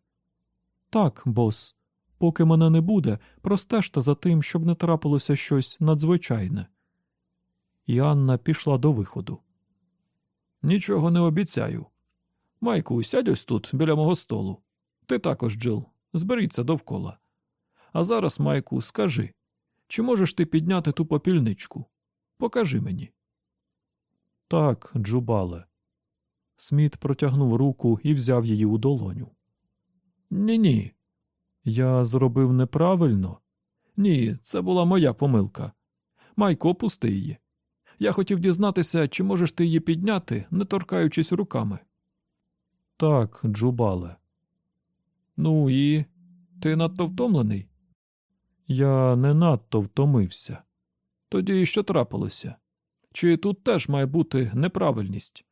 Так, бос, поки мене не буде, простежте за тим, щоб не трапилося щось надзвичайне. І Анна пішла до виходу. Нічого не обіцяю. Майку, сядь ось тут, біля мого столу. Ти також, Джил, зберіться довкола. А зараз, Майку, скажи, чи можеш ти підняти ту попільничку? Покажи мені. Так, Джубале. Сміт протягнув руку і взяв її у долоню. Ні, ні. Я зробив неправильно. Ні, це була моя помилка. Майко, опусти її. Я хотів дізнатися, чи можеш ти її підняти, не торкаючись руками. Так, Джубале. Ну і ти надто втомлений? Я не надто втомився. Тоді що трапилося? Чи тут теж має бути неправильність?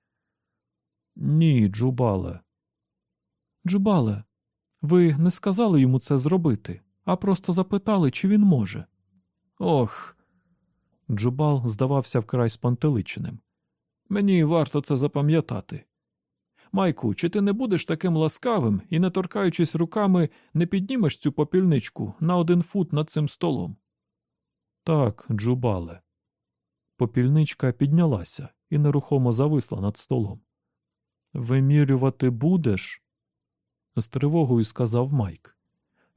Ні, Джубале. Джубале, ви не сказали йому це зробити, а просто запитали, чи він може. Ох. Джубал здавався вкрай спантеличеним. Мені варто це запам'ятати. Майку, чи ти не будеш таким ласкавим і, не торкаючись руками, не піднімеш цю попільничку на один фут над цим столом? Так, Джубале. Попільничка піднялася і нерухомо зависла над столом. Вимірювати будеш? з тривогою сказав Майк.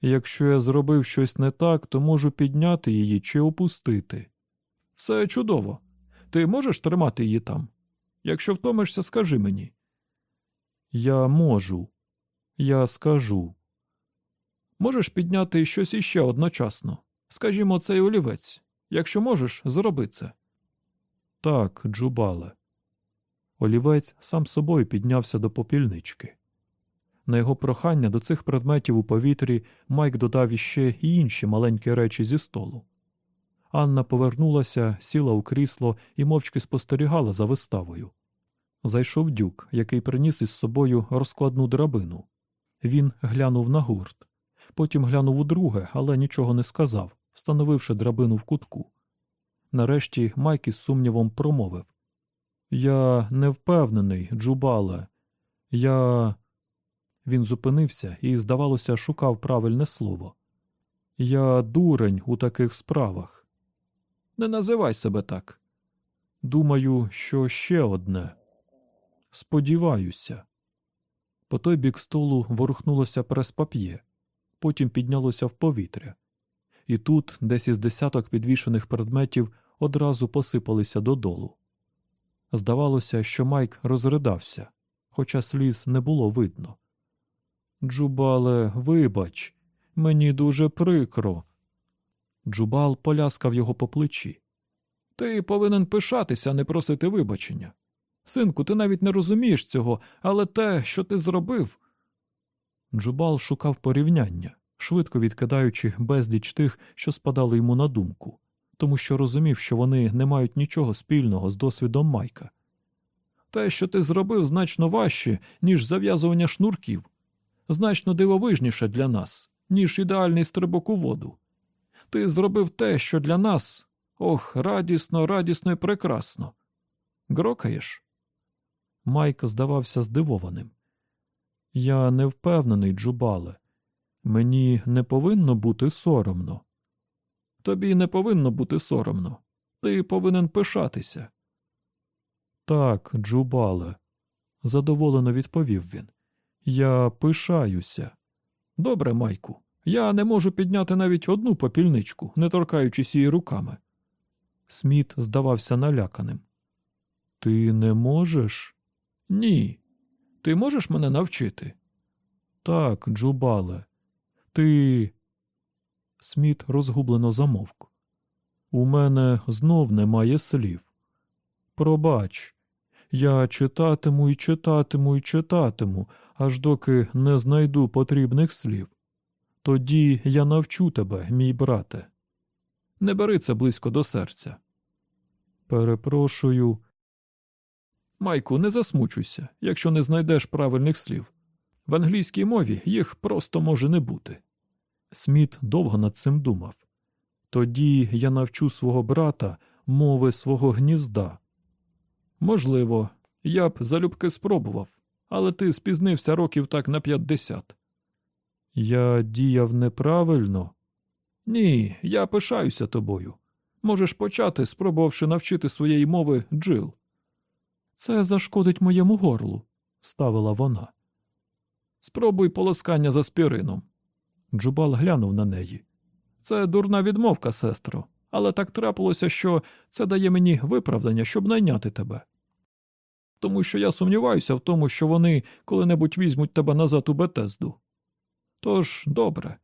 Якщо я зробив щось не так, то можу підняти її чи опустити. Все чудово. Ти можеш тримати її там? Якщо втомишся, скажи мені. Я можу. Я скажу. Можеш підняти щось іще одночасно. Скажімо, цей олівець. Якщо можеш, зроби це. Так, Джубале. Олівець сам собою піднявся до попільнички. На його прохання до цих предметів у повітрі Майк додав іще і інші маленькі речі зі столу. Анна повернулася, сіла у крісло і мовчки спостерігала за виставою. Зайшов дюк, який приніс із собою розкладну драбину. Він глянув на гурт, потім глянув у друге, але нічого не сказав, встановивши драбину в кутку. Нарешті Майк із сумнівом промовив Я не впевнений, Джубале. Я. Він зупинився і, здавалося, шукав правильне слово. Я дурень у таких справах. Не називай себе так. Думаю, що ще одне. Сподіваюся. По той бік столу ворухнулося прес-пап'є, потім піднялося в повітря, і тут, десь із десяток підвішених предметів, одразу посипалися додолу. Здавалося, що Майк розридався, хоча сліз не було видно. Джубале, вибач, мені дуже прикро. Джубал поляскав його по плечі. Ти повинен пишатися, не просити вибачення. Синку, ти навіть не розумієш цього, але те, що ти зробив. Джубал шукав порівняння, швидко відкидаючи безліч тих, що спадали йому на думку, тому що розумів, що вони не мають нічого спільного з досвідом Майка. Те, що ти зробив, значно важче, ніж зав'язування шнурків, значно дивовижніше для нас, ніж ідеальний стрибок у воду. Ти зробив те, що для нас ох, радісно, радісно і прекрасно. Грокаєш? Майк здавався здивованим. Я не впевнений, Джубале. Мені не повинно бути соромно. Тобі не повинно бути соромно. Ти повинен пишатися. Так, Джубале, задоволено відповів він. Я пишаюся. Добре, Майку. Я не можу підняти навіть одну попільничку, не торкаючись її руками. Сміт здавався наляканим. Ти не можеш? Ні. Ти можеш мене навчити? Так, Джубале. Ти. Сміт розгублено замовк. У мене знов немає слів. Пробач, я читатиму і читатиму і читатиму, аж доки не знайду потрібних слів. Тоді я навчу тебе, мій брате. Не бери це близько до серця. Перепрошую. Майку, не засмучуйся, якщо не знайдеш правильних слів. В англійській мові їх просто може не бути. Сміт довго над цим думав. Тоді я навчу свого брата мови свого гнізда. Можливо, я б залюбки спробував, але ти спізнився років так на п'ятдесят. Я діяв неправильно. Ні, я пишаюся тобою. Можеш почати, спробувавши навчити своєї мови Джил. Це зашкодить моєму горлу, вставила вона. Спробуй полоскання за спірином. Джубал глянув на неї. Це дурна відмовка, сестро, але так трапилося, що це дає мені виправдання, щоб найняти тебе. Тому що я сумніваюся в тому, що вони коли-небудь візьмуть тебе назад у Бетезду. Тож, добре,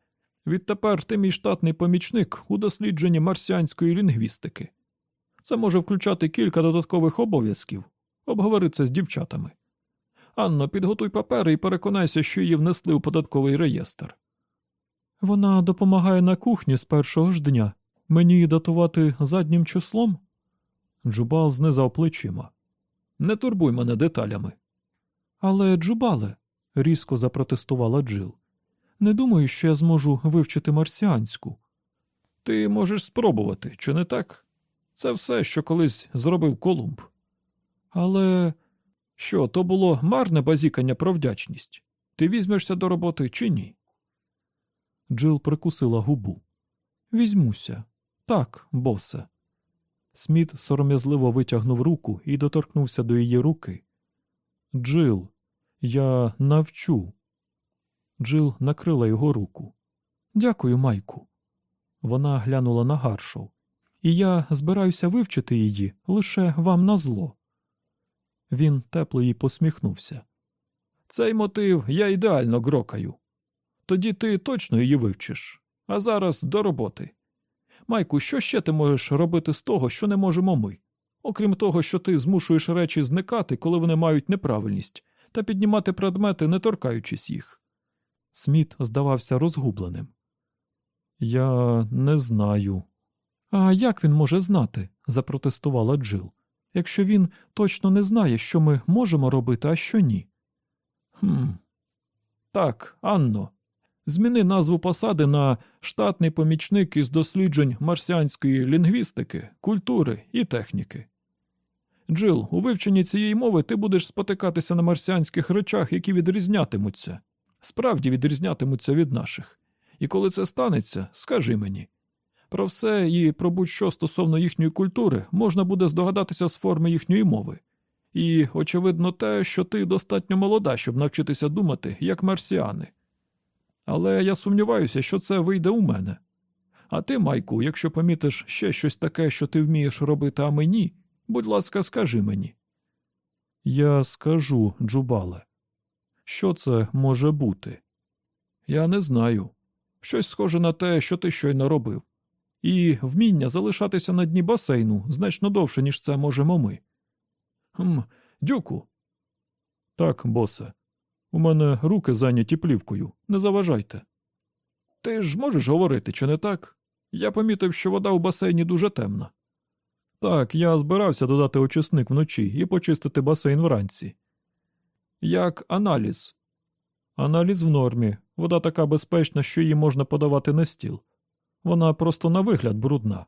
відтепер ти мій штатний помічник у дослідженні марсіанської лінгвістики. Це може включати кілька додаткових обов'язків. Обговори це з дівчатами. Анно, підготуй папери і переконайся, що її внесли у податковий реєстр. Вона допомагає на кухні з першого ж дня. Мені датувати заднім числом? Джубал знизав плечима. Не турбуй мене деталями. Але, Джубале, різко запротестувала Джил. Не думаю, що я зможу вивчити марсіанську. Ти можеш спробувати, чи не так? Це все, що колись зробив Колумб. Але що, то було марне базікання про вдячність? Ти візьмешся до роботи чи ні? Джил прикусила губу. Візьмуся. Так, босе. Сміт сором'язливо витягнув руку і доторкнувся до її руки. Джил, я навчу. Джил накрила його руку. Дякую, Майку. Вона глянула на Гаршоу. І я збираюся вивчити її лише вам на зло. Він тепло їй посміхнувся. Цей мотив я ідеально грокаю. Тоді ти точно її вивчиш. А зараз до роботи. Майку, що ще ти можеш робити з того, що не можемо ми? Окрім того, що ти змушуєш речі зникати, коли вони мають неправильність, та піднімати предмети, не торкаючись їх. Сміт здавався розгубленим. Я не знаю. А як він може знати? запротестувала Джил. Якщо він точно не знає, що ми можемо робити, а що ні. Хм. Так, Анно, зміни назву посади на штатний помічник із досліджень марсіанської лінгвістики, культури і техніки. Джил, у вивченні цієї мови ти будеш спотикатися на марсіанських речах, які відрізнятимуться, справді відрізнятимуться від наших. І коли це станеться, скажи мені. Про все і про будь-що стосовно їхньої культури можна буде здогадатися з форми їхньої мови. І, очевидно, те, що ти достатньо молода, щоб навчитися думати, як марсіани. Але я сумніваюся, що це вийде у мене. А ти, Майку, якщо помітиш ще щось таке, що ти вмієш робити, а мені, будь ласка, скажи мені. Я скажу, Джубале. Що це може бути? Я не знаю. Щось схоже на те, що ти щойно робив. І вміння залишатися на дні басейну значно довше, ніж це можемо ми. Хм, Дюку. Так, босе. У мене руки зайняті плівкою. Не заважайте. Ти ж можеш говорити, чи не так? Я помітив, що вода у басейні дуже темна. Так, я збирався додати очисник вночі і почистити басейн вранці. Як аналіз. Аналіз в нормі. Вода така безпечна, що її можна подавати на стіл. Вона просто на вигляд брудна.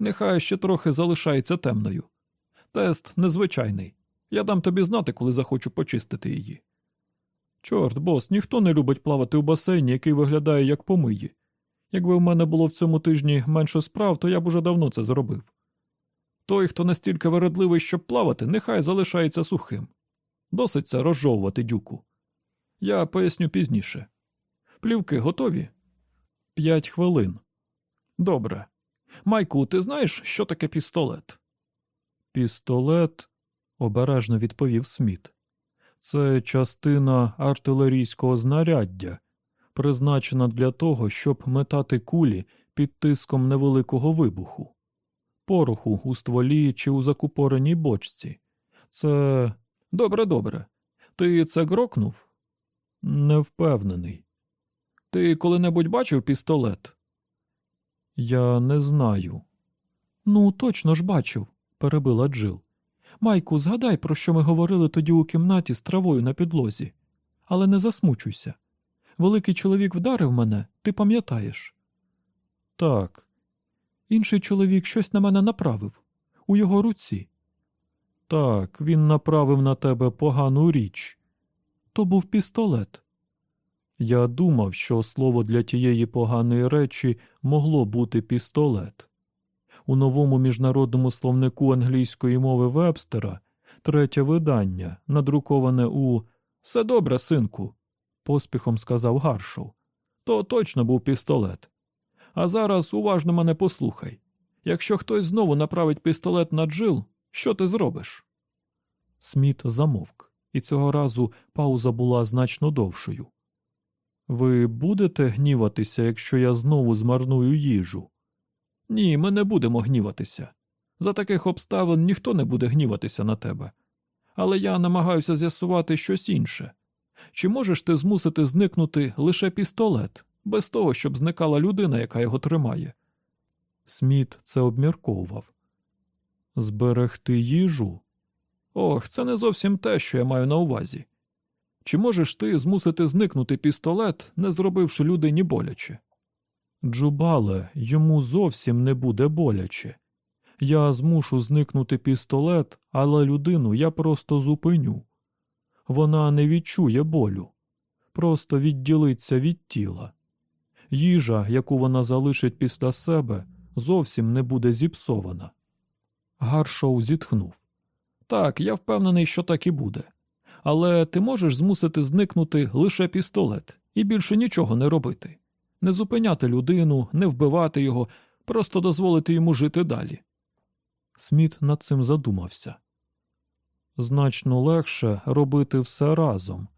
Нехай ще трохи залишається темною. Тест незвичайний. Я дам тобі знати, коли захочу почистити її. Чорт, бос, ніхто не любить плавати у басейні, який виглядає як помиї. Якби в мене було в цьому тижні менше справ, то я б уже давно це зробив. Той, хто настільки вередливий, щоб плавати, нехай залишається сухим. Досить це розжовувати дюку. Я поясню пізніше. Плівки готові? П'ять хвилин. Добре. Майку, ти знаєш, що таке пістолет? Пістолет, обережно відповів Сміт. Це частина артилерійського знаряддя, призначена для того, щоб метати кулі під тиском невеликого вибуху, пороху у стволі чи у закупореній бочці. Це Добре, добре. Ти це грокнув? не впевнений. Ти коли-небудь бачив пістолет? Я не знаю. Ну, точно ж бачив, перебила Джил. Майку, згадай, про що ми говорили тоді у кімнаті з травою на підлозі. Але не засмучуйся. Великий чоловік вдарив мене, ти пам'ятаєш? Так. Інший чоловік щось на мене направив у його руці. Так, він направив на тебе погану річ. То був пістолет. Я думав, що слово для тієї поганої речі могло бути пістолет. У новому міжнародному словнику англійської мови Вебстера третє видання, надруковане у Все добре, синку, поспіхом сказав Гаршоу. то точно був пістолет. А зараз уважно мене послухай. Якщо хтось знову направить пістолет на Джил, що ти зробиш? Сміт замовк, і цього разу пауза була значно довшою. Ви будете гніватися, якщо я знову змарную їжу? Ні, ми не будемо гніватися. За таких обставин ніхто не буде гніватися на тебе. Але я намагаюся з'ясувати щось інше. Чи можеш ти змусити зникнути лише пістолет, без того, щоб зникала людина, яка його тримає? Сміт це обмірковував. Зберегти їжу? Ох, це не зовсім те, що я маю на увазі. Чи можеш ти змусити зникнути пістолет, не зробивши людині боляче? Джубале, йому зовсім не буде боляче. Я змушу зникнути пістолет, але людину я просто зупиню. Вона не відчує болю, просто відділиться від тіла. Їжа, яку вона залишить після себе, зовсім не буде зіпсована. Гаршоу зітхнув. Так, я впевнений, що так і буде. Але ти можеш змусити зникнути лише пістолет і більше нічого не робити, не зупиняти людину, не вбивати його, просто дозволити йому жити далі. Сміт над цим задумався. Значно легше робити все разом.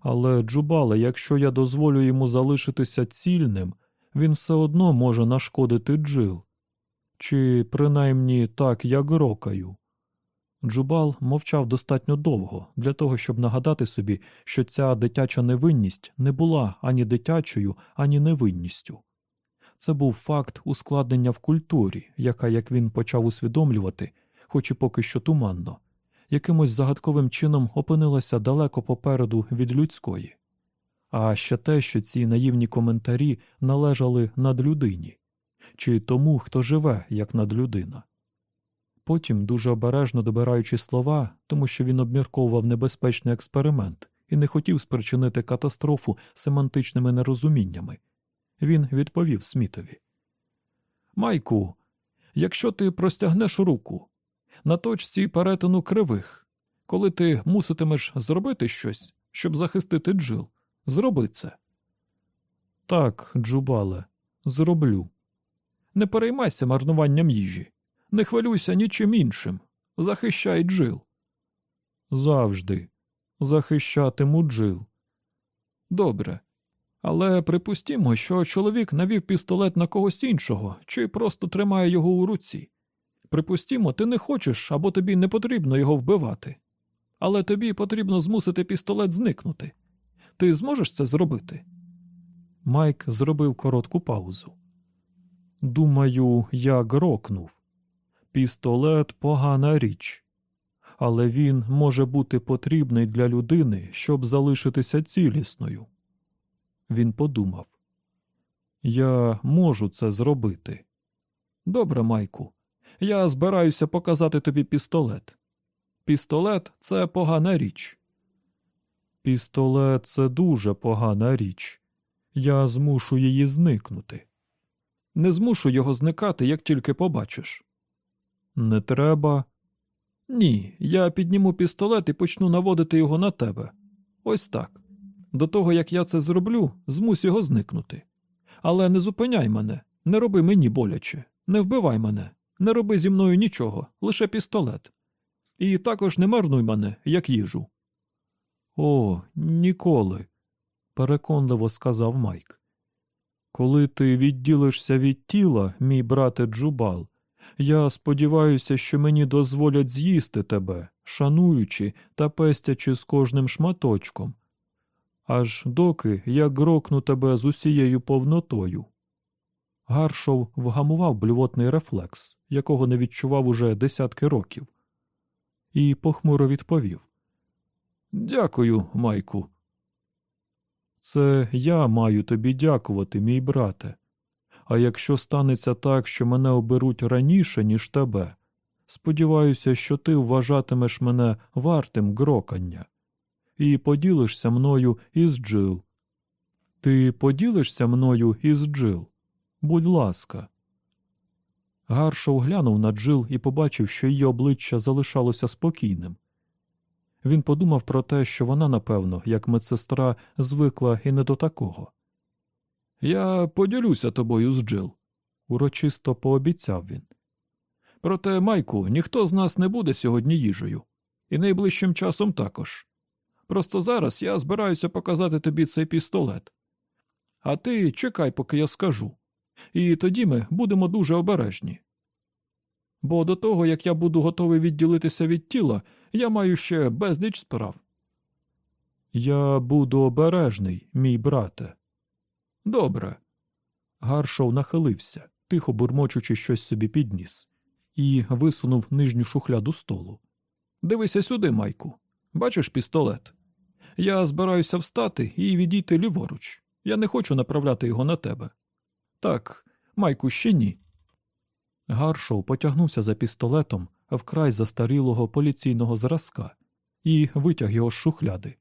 Але, Джубале, якщо я дозволю йому залишитися цільним, він все одно може нашкодити Джил. Чи принаймні так я грокаю. Джубал мовчав достатньо довго для того, щоб нагадати собі, що ця дитяча невинність не була ані дитячою, ані невинністю. Це був факт ускладнення в культурі, яка, як він почав усвідомлювати, хоч і поки що туманно, якимось загадковим чином опинилася далеко попереду від людської. А ще те, що ці наївні коментарі належали надлюдині, чи тому, хто живе як надлюдина. Потім, дуже обережно добираючи слова, тому що він обмірковував небезпечний експеримент і не хотів спричинити катастрофу семантичними нерозуміннями, він відповів Смітові. Майку, якщо ти простягнеш руку на точці перетину кривих, коли ти муситимеш зробити щось, щоб захистити Джил, зроби це. Так, Джубале, зроблю. Не переймайся марнуванням їжі. Не хвилюйся нічим іншим. Захищай Джил. Завжди. Захищатиму Джил. Добре. Але припустімо, що чоловік навів пістолет на когось іншого чи просто тримає його у руці. Припустімо, ти не хочеш або тобі не потрібно його вбивати. Але тобі потрібно змусити пістолет зникнути. Ти зможеш це зробити? Майк зробив коротку паузу. Думаю, я грокнув. Пістолет погана річ, але він може бути потрібний для людини, щоб залишитися цілісною. Він подумав Я можу це зробити. Добре, Майку. Я збираюся показати тобі пістолет. Пістолет це погана річ. Пістолет це дуже погана річ. Я змушу її зникнути. Не змушу його зникати, як тільки побачиш. Не треба. Ні, я підніму пістолет і почну наводити його на тебе. Ось так. До того, як я це зроблю, змусь його зникнути. Але не зупиняй мене, не роби мені боляче, не вбивай мене, не роби зі мною нічого, лише пістолет. І також не марнуй мене, як їжу. О, ніколи, переконливо сказав Майк. Коли ти відділишся від тіла, мій брате Джубал, я сподіваюся, що мені дозволять з'їсти тебе, шануючи та пестячи з кожним шматочком, аж доки я грокну тебе з усією повнотою. Гаршов вгамував блювотний рефлекс, якого не відчував уже десятки років, і похмуро відповів Дякую, Майку. Це я маю тобі дякувати, мій брате. А якщо станеться так, що мене оберуть раніше, ніж тебе, сподіваюся, що ти вважатимеш мене вартим грокання і поділишся мною із Джил. Ти поділишся мною із Джил? Будь ласка. Гаршоу глянув на Джил і побачив, що її обличчя залишалося спокійним. Він подумав про те, що вона, напевно, як медсестра, звикла і не до такого. Я поділюся тобою з Джил. Урочисто пообіцяв він. Проте, Майку, ніхто з нас не буде сьогодні їжею. І найближчим часом також. Просто зараз я збираюся показати тобі цей пістолет. А ти чекай, поки я скажу. І тоді ми будемо дуже обережні. Бо до того, як я буду готовий відділитися від тіла, я маю ще безліч справ. Я буду обережний, мій брате. Добре. Гаршоу нахилився, тихо бурмочучи щось собі підніс, і висунув нижню шухляду столу. Дивися сюди, Майку. Бачиш пістолет? Я збираюся встати і відійти ліворуч. Я не хочу направляти його на тебе. Так, Майку, ще ні. Гаршоу потягнувся за пістолетом вкрай застарілого поліційного зразка і витяг його з шухляди.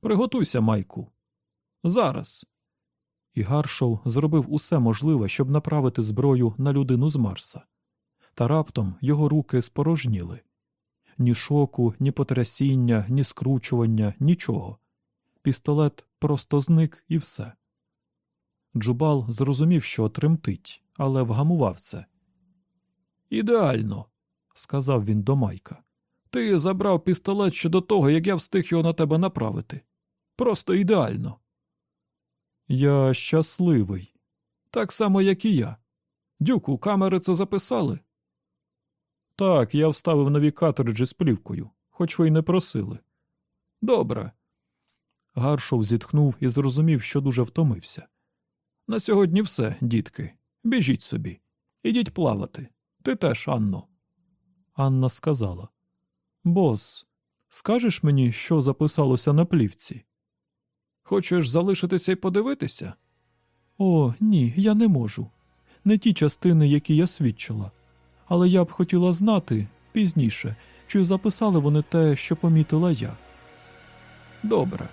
Приготуйся, Майку. Зараз. І Гаршоу зробив усе можливе, щоб направити зброю на людину з Марса. Та раптом його руки спорожніли. Ні шоку, ні потрясіння, ні скручування, нічого. Пістолет просто зник і все. Джубал зрозумів, що тремтить, але вгамував це. Ідеально, сказав він до Майка. Ти забрав пістолет ще до того, як я встиг його на тебе направити. Просто ідеально. Я щасливий. Так само, як і я. Дюку, камери це записали? Так, я вставив нові картриджі з плівкою, хоч ви й не просили. Добре. Гаршоу зітхнув і зрозумів, що дуже втомився. На сьогодні все, дітки. Біжіть собі. Ідіть плавати. Ти теж, Анно. Анна сказала Бос, скажеш мені, що записалося на плівці? Хочеш залишитися і подивитися? О, ні, я не можу. Не ті частини, які я свідчила. Але я б хотіла знати пізніше, чи записали вони те, що помітила я. Добре.